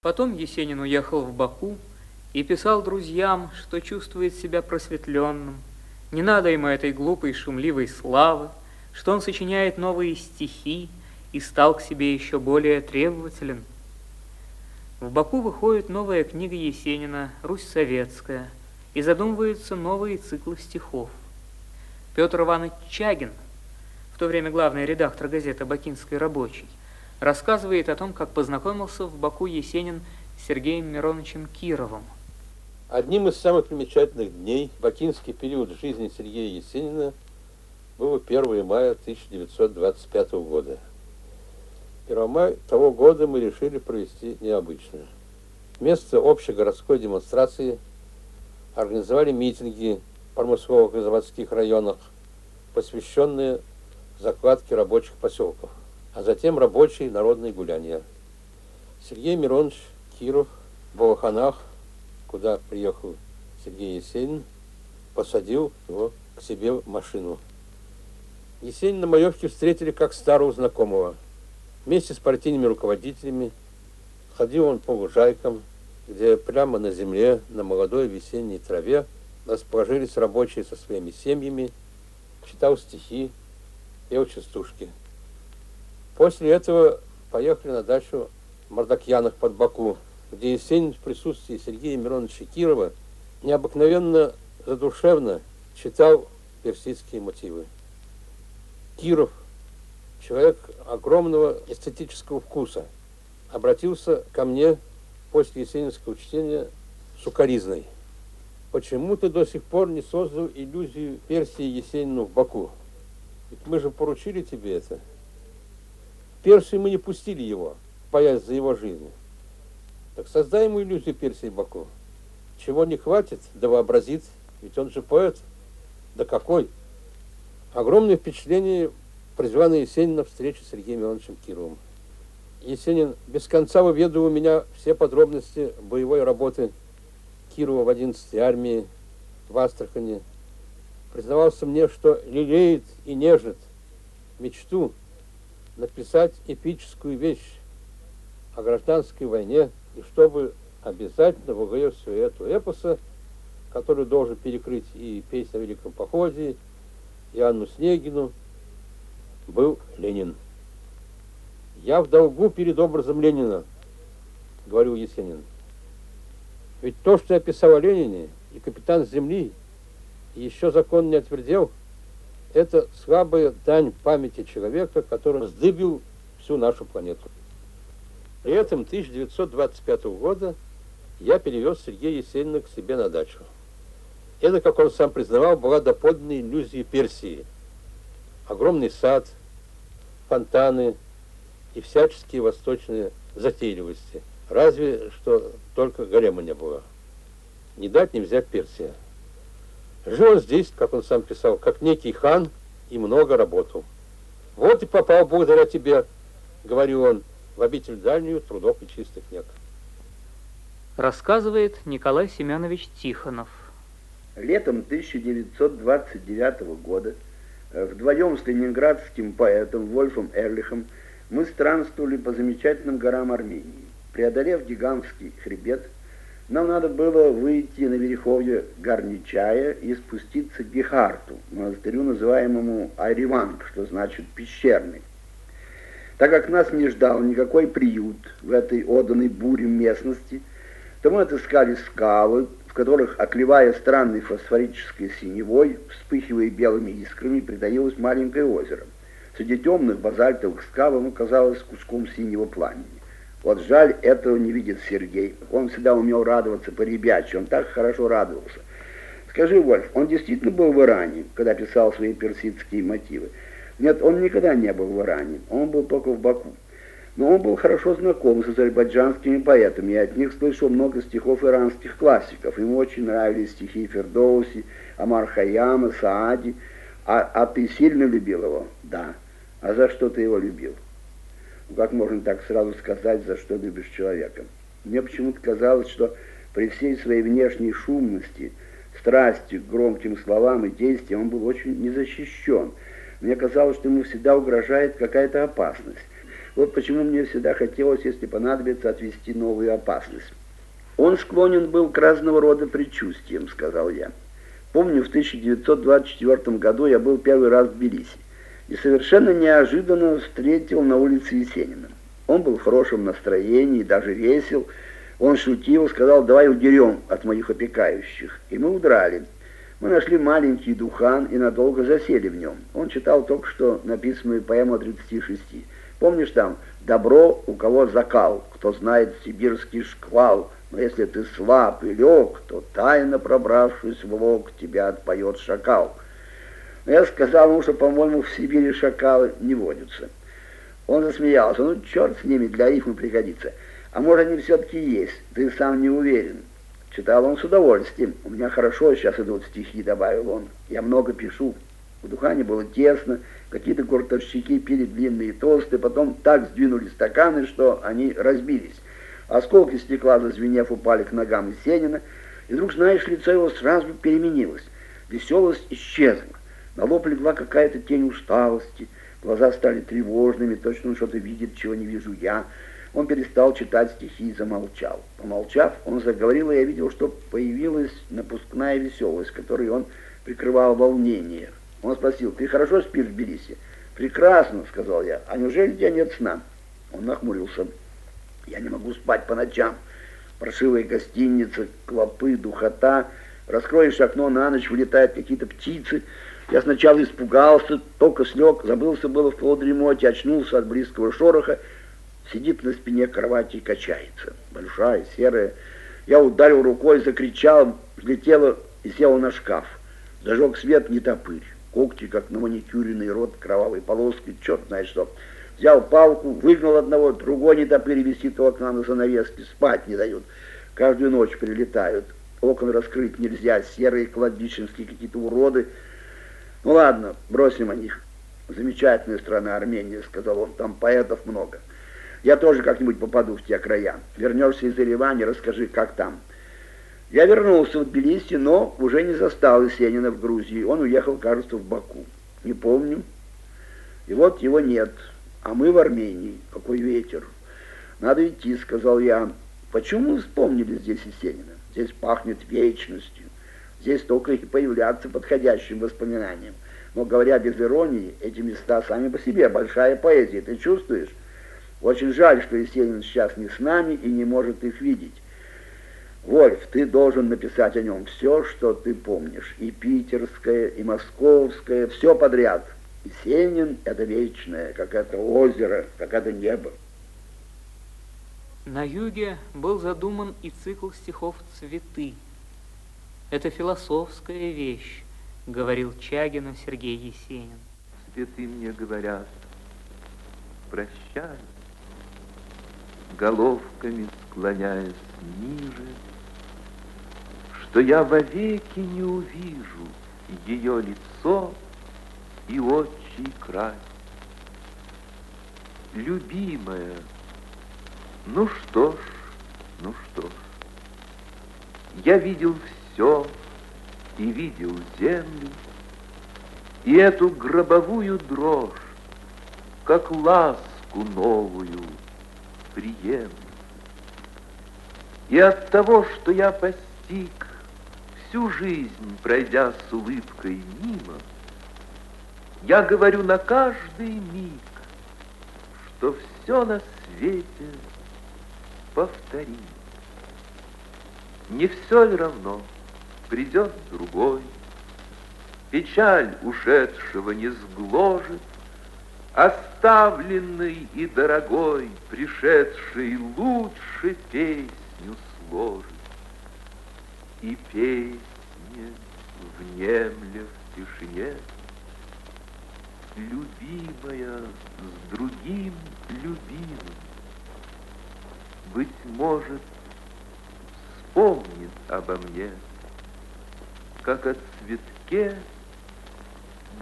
Потом Есенин уехал в Баку и писал друзьям, что чувствует себя просветленным. Не надо ему этой глупой шумливой славы, что он сочиняет новые стихи и стал к себе еще более требователен. В Баку выходит новая книга Есенина «Русь советская» и задумываются новые циклы стихов. Петр Иванович Чагин, в то время главный редактор газеты «Бакинский рабочий», рассказывает о том, как познакомился в Баку Есенин с Сергеем Мироновичем Кировым. Одним из самых примечательных дней бакинский период жизни Сергея Есенина было 1 мая 1925 года. 1 мая того года мы решили провести необычно. Вместо общегородской демонстрации организовали митинги в промысловых и заводских районах, посвященные закладке рабочих поселков а затем рабочие народные гуляния. Сергей Миронович Киров в Балаханах, куда приехал Сергей Есенин, посадил его к себе в машину. Есенина на Маевке встретили как старого знакомого. Вместе с партийными руководителями ходил он по лужайкам, где прямо на земле, на молодой весенней траве расположились рабочие со своими семьями, читал стихи, пел частушки. После этого поехали на дачу Мардакьяных под Баку, где Есенин в присутствии Сергея Мироновича Кирова необыкновенно задушевно читал персидские мотивы. Киров, человек огромного эстетического вкуса, обратился ко мне после есенинского чтения с укоризной. Почему ты до сих пор не создал иллюзию Персии Есенину в Баку? Ведь мы же поручили тебе это. Персии мы не пустили его, боясь за его жизнь. Так создай ему иллюзию Персии Баку. Чего не хватит, да вообразит, ведь он же поэт. Да какой! Огромное впечатление произвела на Есенина встреча с Сергеем Ивановичем Кировым. Есенин без конца выведал у меня все подробности боевой работы Кирова в 11-й армии в Астрахани. Признавался мне, что лелеет и нежит мечту написать эпическую вещь о гражданской войне, и чтобы обязательно во главе всего этого эпоса, который должен перекрыть и песнь о Великом Походе, и Анну Снегину, был Ленин. «Я в долгу перед образом Ленина», — говорил Есенин. Ведь то, что я писал о Ленине, и капитан Земли, и еще закон не отвердел, это слабая дань памяти человека, который вздыбил всю нашу планету. При этом 1925 года я перевез Сергея Есенина к себе на дачу. Это, как он сам признавал, была доподлинная иллюзия Персии. Огромный сад, фонтаны и всяческие восточные затейливости. Разве что только гарема не было. Не дать не взять Персия. Жил здесь, как он сам писал, как некий хан и много работал. Вот и попал благодаря тебе, говорил он, в обитель дальнюю трудов и чистых нет. Рассказывает Николай Семенович Тихонов. Летом 1929 года э, вдвоем с ленинградским поэтом Вольфом Эрлихом мы странствовали по замечательным горам Армении. Преодолев гигантский хребет, нам надо было выйти на верховье Гарничая и спуститься к Гехарту, монастырю, называемому Айриванг, что значит пещерный. Так как нас не ждал никакой приют в этой оданной бурем местности, то мы отыскали скалы, в которых, оклевая странной фосфорической синевой, вспыхивая белыми искрами, притаилось маленькое озеро. Среди темных базальтовых скал оно казалось куском синего пламени. Вот жаль, этого не видит Сергей. Он всегда умел радоваться по-ребячьи, он так хорошо радовался. Скажи, Вольф, он действительно был в Иране, когда писал свои персидские мотивы? Нет, он никогда не был в Иране, он был только в Баку. Но он был хорошо знаком с азербайджанскими поэтами, и от них слышал много стихов иранских классиков. Ему очень нравились стихи Фердоуси, Амар Хаяма, Саади. А, а ты сильно любил его? Да. А за что ты его любил? Как можно так сразу сказать, за что любишь человека? Мне почему-то казалось, что при всей своей внешней шумности, страсти к громким словам и действиям он был очень незащищен. Мне казалось, что ему всегда угрожает какая-то опасность. Вот почему мне всегда хотелось, если понадобится, отвести новую опасность. Он склонен был к разного рода предчувствиям, сказал я. Помню, в 1924 году я был первый раз в Тбилиси и совершенно неожиданно встретил на улице Есенина. Он был в хорошем настроении, даже весел. Он шутил, сказал, давай удерем от моих опекающих. И мы удрали. Мы нашли маленький духан и надолго засели в нем. Он читал только что написанную поэму о 36. Помнишь там «Добро, у кого закал, кто знает сибирский шквал, но если ты слаб и лег, то тайно пробравшись в лог, тебя отпоет шакал». Я сказал ему, что, по-моему, в Сибири шакалы не водятся. Он засмеялся. Ну, черт с ними, для рифмы пригодится. А может, они все-таки есть, ты сам не уверен. Читал он с удовольствием. У меня хорошо сейчас идут стихи, добавил он. Я много пишу. В Духане было тесно, какие-то куртовщики пили длинные тосты, потом так сдвинули стаканы, что они разбились. Осколки стекла, зазвенев, упали к ногам Есенина, и вдруг, знаешь, лицо его сразу переменилось. Веселость исчезла. На лоб легла какая-то тень усталости, глаза стали тревожными, точно он что-то видит, чего не вижу я. Он перестал читать стихи и замолчал. Помолчав, он заговорил, и я видел, что появилась напускная веселость, которой он прикрывал волнение. Он спросил, ты хорошо спишь в Тбилиси? Прекрасно, сказал я. А неужели у тебя нет сна? Он нахмурился. Я не могу спать по ночам. Прошивая гостиница, клопы, духота. Раскроешь окно, на ночь вылетают какие-то птицы. Я сначала испугался, только слег, забылся было в полудремоте, очнулся от близкого шороха. Сидит на спине кровати и качается. Большая, серая. Я ударил рукой, закричал, взлетела и села на шкаф. Зажег свет, не топырь. Когти, как на маникюренный рот, кровавой полоски, черт знает что. Взял палку, выгнал одного, другой нетопырь висит у окна на занавеске, спать не дают. Каждую ночь прилетают. Окон раскрыть нельзя, серые кладбищенские какие-то уроды. Ну ладно, бросим о них. Замечательная страна Армения, сказал он, там поэтов много. Я тоже как-нибудь попаду в те края. Вернешься из Еревани, расскажи, как там. Я вернулся в Тбилиси, но уже не застал Есенина в Грузии. Он уехал, кажется, в Баку. Не помню. И вот его нет. А мы в Армении. Какой ветер. Надо идти, сказал я. Почему вспомнили здесь Есенина? Здесь пахнет вечностью. Здесь только и появляться подходящим воспоминанием. Но говоря без иронии, эти места сами по себе большая поэзия. Ты чувствуешь? Очень жаль, что Есенин сейчас не с нами и не может их видеть. Вольф, ты должен написать о нем все, что ты помнишь. И питерское, и московское, все подряд. Есенин — это вечное, как это озеро, как это небо. На юге был задуман и цикл стихов «Цветы». Это философская вещь, говорил Чагину Сергей Есенин. Цветы мне говорят, прощай, головками склоняясь ниже, что я вовеки не увижу ее лицо и отчий край. Любимая, ну что ж, ну что ж, я видел все и видел землю, и эту гробовую дрожь, как ласку новую приемлю. И от того, что я постиг, всю жизнь пройдя с улыбкой мимо, я говорю на каждый миг, что все на свете повторим. Не все ли равно, придет другой, Печаль ушедшего не сгложит, Оставленный и дорогой, Пришедший лучше песню сложит. И песня внемля в тишине, Любимая с другим любимым, Быть может, вспомнит обо мне, Как о цветке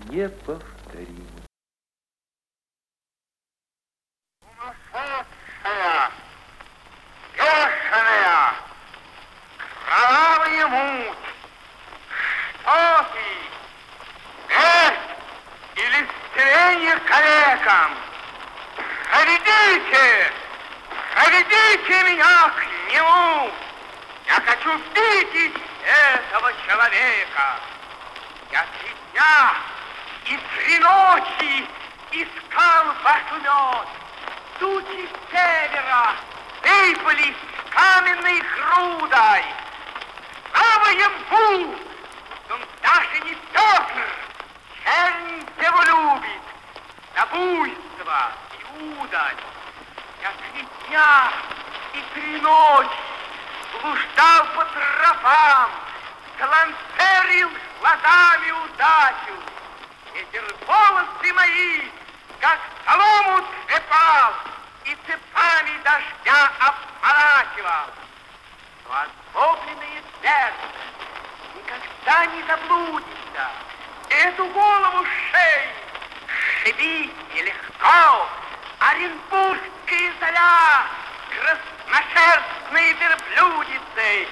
неповторимом. калекам. Заряди! Проведите меня к нему! Я хочу видеть этого человека! Я три дня и три ночи искал ваш мед. Тучи севера выпали с каменной грудой. Слава ему! Он даже не Петр, чернь его любит, на буйство и удаль. Я три дня и три ночи блуждал по тропам, Калантерил глазами удачу. Ветер волосы мои, как солому трепал, И цепами дождя обморачивал. Но озлобленное сердце никогда не заблудится. Эту голову шеи шибить нелегко. Оренбургская заря, красношерстные верблюдицы,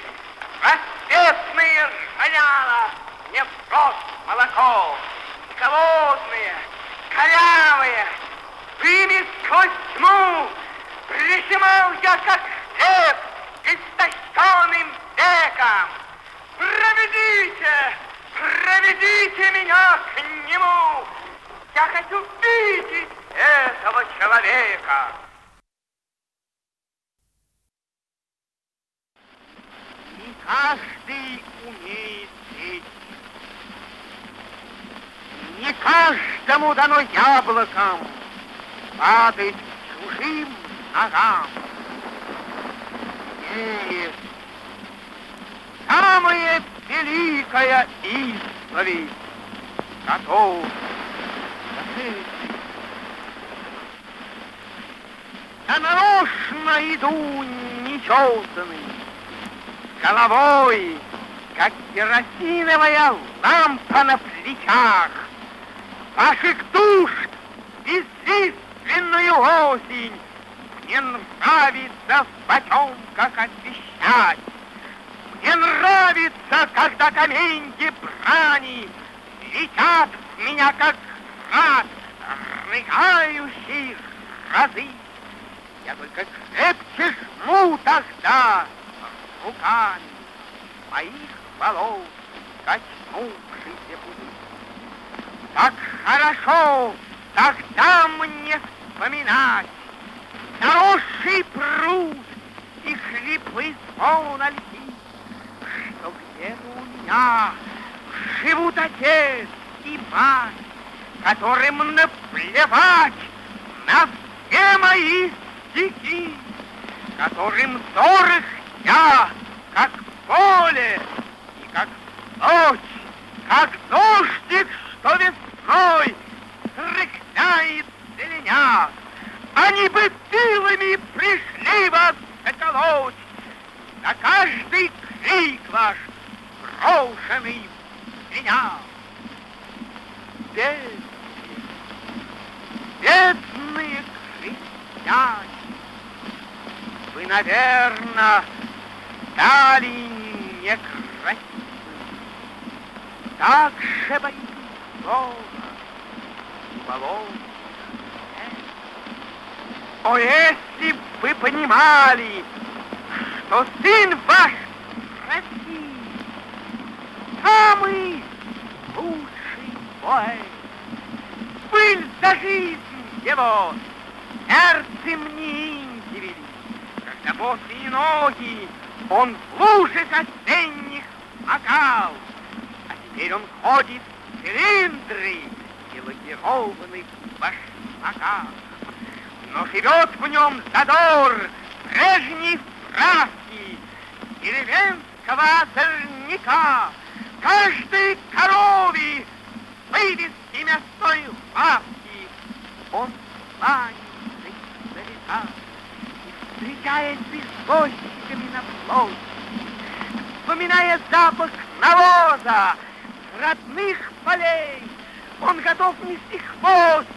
рассветные ржаняла, не в рост молоко, голодные, корявые, ими сквозь тьму прижимал я, как хлеб, истощенным веком. Проведите, проведите меня к нему. Я хочу видеть этого человека. Не каждый умеет петь. Не каждому дано яблоком падать чужим ногам. Нет, самая великая исповедь готов Я нарочно иду нечесанный, головой, как керосиновая лампа на плечах. Ваших душ бесчисленную осень мне нравится в потемках освещать. Мне нравится, когда каменьки брани летят в меня, как град, рыгающий разы. Я только крепче жму тогда руками моих волос качнувшийся буды. Так хорошо тогда мне вспоминать. Заросший пруд и хриплый звон льди, что где-то у меня живут отец и мать, которым наплевать на все мои стихи, которым сорок я, как поле и как ночь, как дождик, что весной рыхляет зеленя. Они бы силами пришли вас заколоть за каждый крик ваш, брошенный в меня. Бедные, бедные крестьяне, вы, наверное, стали некрасивы. Так же боитесь И болот. О, если б вы понимали, что сын ваш России самый лучший поэт. Пыль за жизнь его сердцем не инди вели, когда босые ноги он в лужах осенних макал, а теперь он ходит цилиндры и лакированных башмаках но живет в нем задор прежней справки деревенского озорника, каждой корове вывески мясной лавки. Он кланяется издалека и встречается с гостиками на площади, вспоминая запах навоза, родных полей. Он готов нести хвост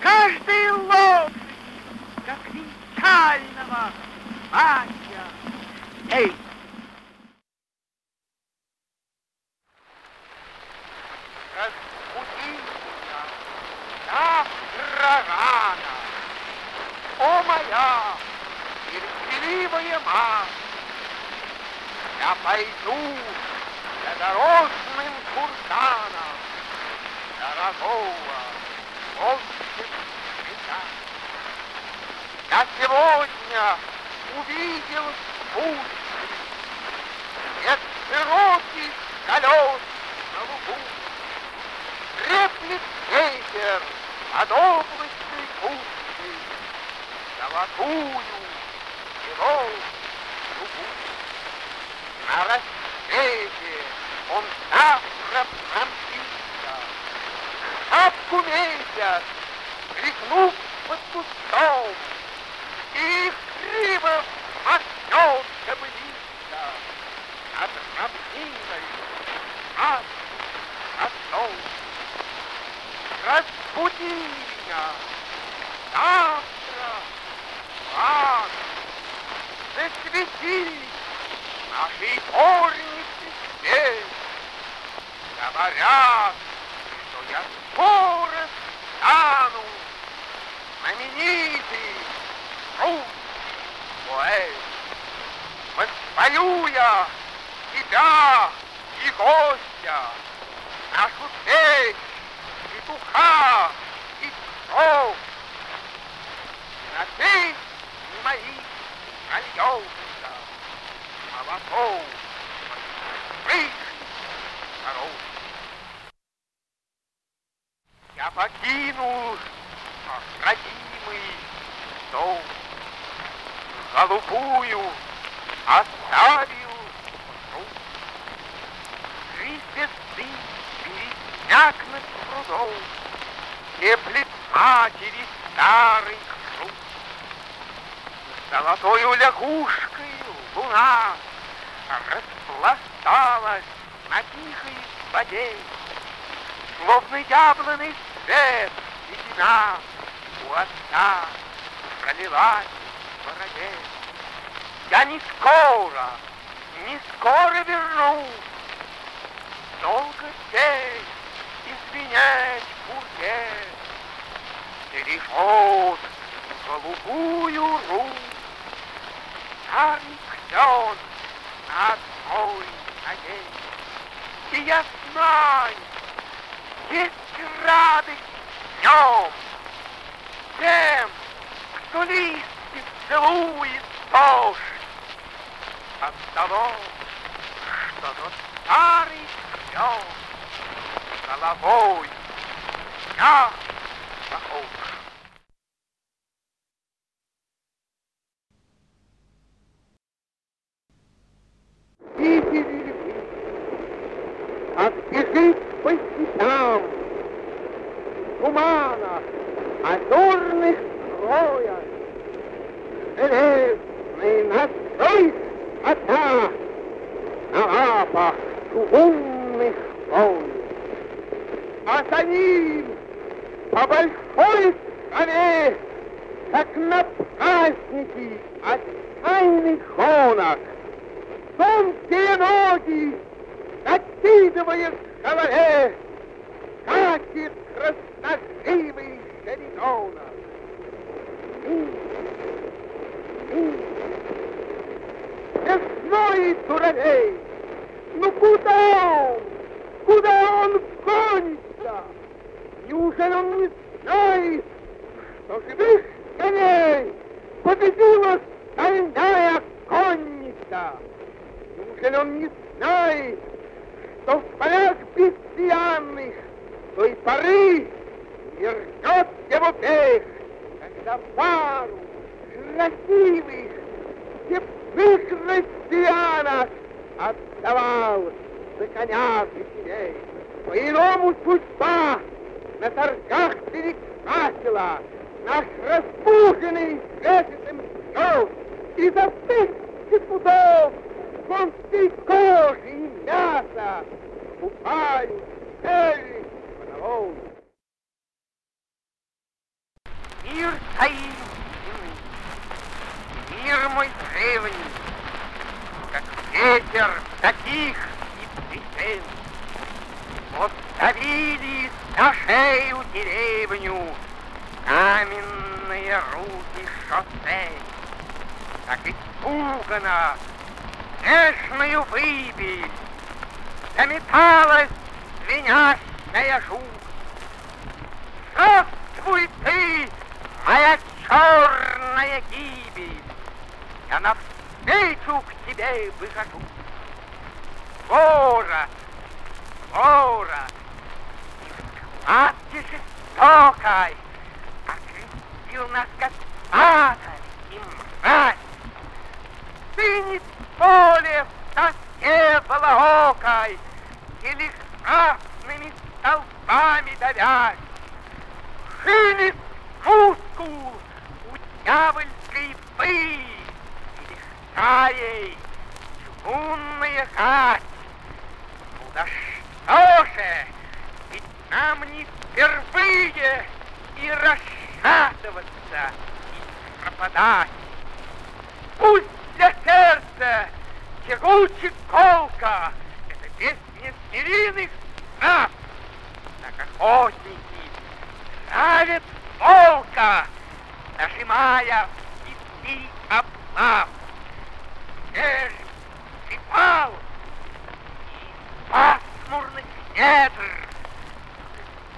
каждой лодки как венчального платья. Эй! Разбудился завтра рано. О, моя терпеливая мая я пойду за дорожным куртаном дорогого волшебника. Я сегодня увидел путь, нет широких колес на лугу. Треплет ветер под облачной кучей, золотую его дугу. На рассвете он завтра промчится, шапку месяц, тряхнув под кустом, и криво махнет кобылица над равниной, над отцом. Разбуди меня завтра, рано, засвети нашей свет. Говорят, что я скоро стану знаменитый русский поэт. Воспою я тебя и гостя, нашу песнь, петуха и кров. На песни мои нальется молоком рыжий коров. Я покинул родимый дом, голубую оставил труд. Три звезды пересняк над прудом, Теплит матери старый круг. Золотою лягушкой луна Распласталась на тихой воде, Словно яблоный свет седина У отца пролилась бороде. Я не скоро, не скоро вернусь, Долго здесь извинять бурье Бережет голубую руку Старый клен на одной ноге. И я знаю, есть радость днем Тем, кто листьев целует дождь От того, что тот старый клен Головой я похож. Закидывая в голове, скачет красноживый шаритонок. Весной дуралей, ну куда он? Куда он гонится? Неужели он не знает, что живых коней победила стальная конница? Неужели он не знает, что в полях бестиянных той поры вернет его бег, когда пару красивых, теплых россиянок отдавал за коня детей. По-иному судьба на торгах перекрасила наш разбуженный светитым стол и за тысячи пудов конской кожи и мяса цели головой. Мир таинственный, мир мой древний, как ветер таких и песен. Вот давили на шею деревню каменные руки шоссе, как и испуганно, нежную выбель, заметалась звенящая жуть. Здравствуй ты, моя черная гибель, я навстречу к тебе выхожу. Город, город, матки жестокой, окрестил нас как ада и мразь. Стынет поле в тоске балаокой, или красными столбами давясь. Шилит мускул у дьявольской пыли, или стаей чугунная гать. Ну да что же, ведь нам не впервые и расшатываться, и пропадать. Пусть для сердца тягучий колка, это песня звериных страх, так охотники травят волка, нажимая и облав. Же припал из пасмурных недр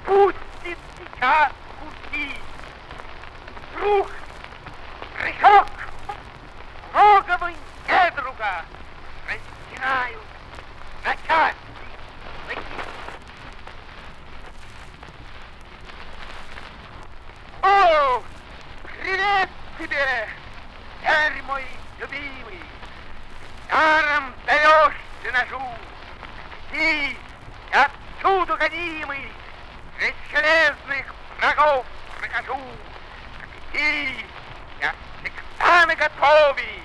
пустит сейчас пути. Вдруг прыжок многого недруга раздирают на части. О, привет тебе, царь мой любимый! Даром даешься ножу, и отсюда гонимый, Средь железных врагов прохожу, и ты, я всегда наготове,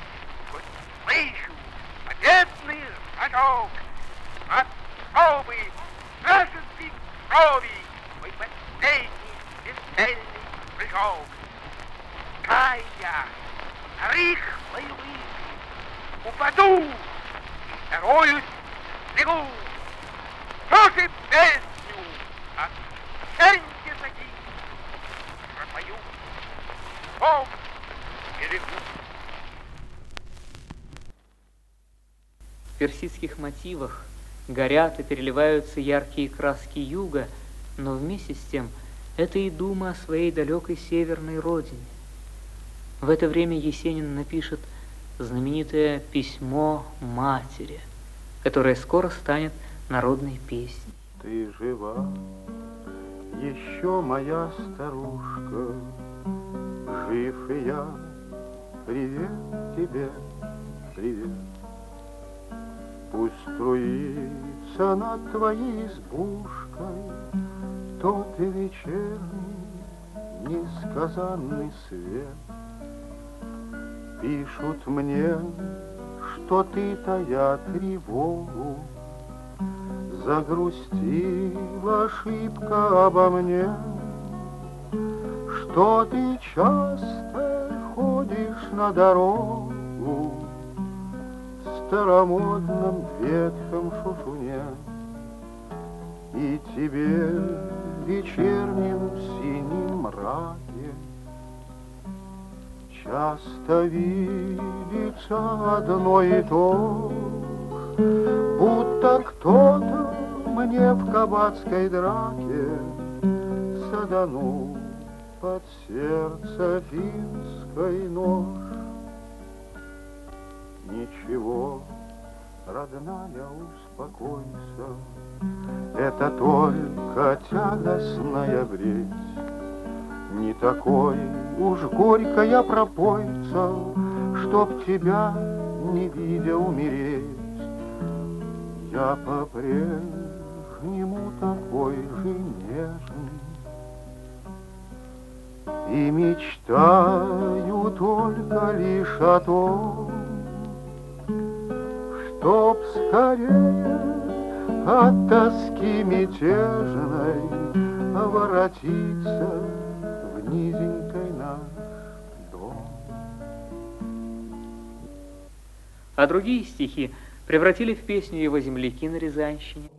хоть слышу победный рожок, от пробы вражеской крови, мой последний бесцельный прыжок. Кая, на рыхлой лыжи, упаду и вторую снегу. Слушай песню от Сеньки таки, пропою том персидских мотивах горят и переливаются яркие краски юга, но вместе с тем это и дума о своей далекой северной родине. В это время Есенин напишет знаменитое письмо матери, которое скоро станет народной песней. Ты жива, еще моя старушка, жив и я. Привет тебе, привет. Пусть струится над твоей избушкой тот вечерний несказанный свет. Пишут мне, что ты, тая тревогу, Загрустила ошибка обо мне, Что ты часто ходишь на дорогу старомодном ветхом шушуне, И тебе в вечернем синем мраке Часто видится одно и то, Будто кто-то мне в кабацкой драке Саданул под сердце финской нож. Ничего, родная, успокойся, Это только тягостная бредь. Не такой уж горькая пропойца, Чтоб тебя, не видя, умереть. Я по-прежнему такой же нежный И мечтаю только лишь о том, Чтоб скорее от тоски мятежной Воротиться в низенькой наш дом. А другие стихи превратили в песню его земляки на Рязанщине.